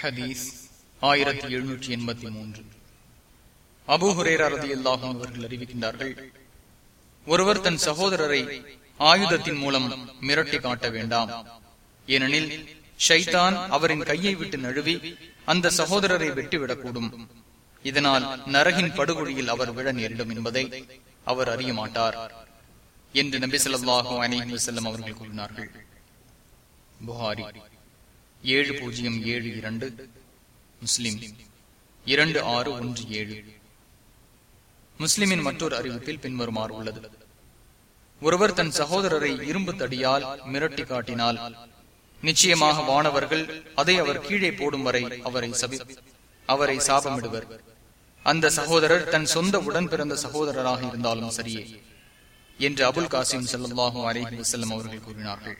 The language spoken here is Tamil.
ஹதீஸ் ஆயிரத்தி எழுநூற்றி எண்பத்தி மூன்று. அபுஹுரேரதி அல்லாஹும் அவர்கள் அறிவிக்கின்றார்கள் ஒருவர் தன் சகோதரரை ஆயுதத்தின் மூலம் மிரட்டி காட்ட வேண்டாம். ஏனெனில் ஷைதான் அவரின் கையை விட்டு நழுவி அந்த சகோதரரை வெட்டிவிடக்கூடும். இதனால் நரகின் படுகொழியில் அவர் விழ நேரிடும் என்பதை அவர் அறிய மாட்டார் என்று நபி சொல்லாஹு அலிஹி வசல்லம் அவர்கள் கூறினார்கள். புகாரி. ஏழு பூஜ்ஜியம் ஏழு இரண்டு முஸ்லிம். இரண்டு ஆறு ஒன்று ஏழு. முஸ்லிமின் மற்றொரு அறிவிப்பில் பின்வருமாறு உள்ளது. ஒருவர் தன் சகோதரரை இரும்பு தடியால் மிரட்டி காட்டினால் நிச்சயமாக வானவர்கள் அதை அவர் கீழே போடும் வரை அவரை சபி அவரை சாபமிடுவர். அந்த சகோதரர் தன் சொந்த உடன் பிறந்த சகோதரராக இருந்தாலும் சரியே என்று அபுல் காசிம் செல்லல்லாஹும் அலேஹி வசல்லம் அவர்கள் கூறினார்கள்.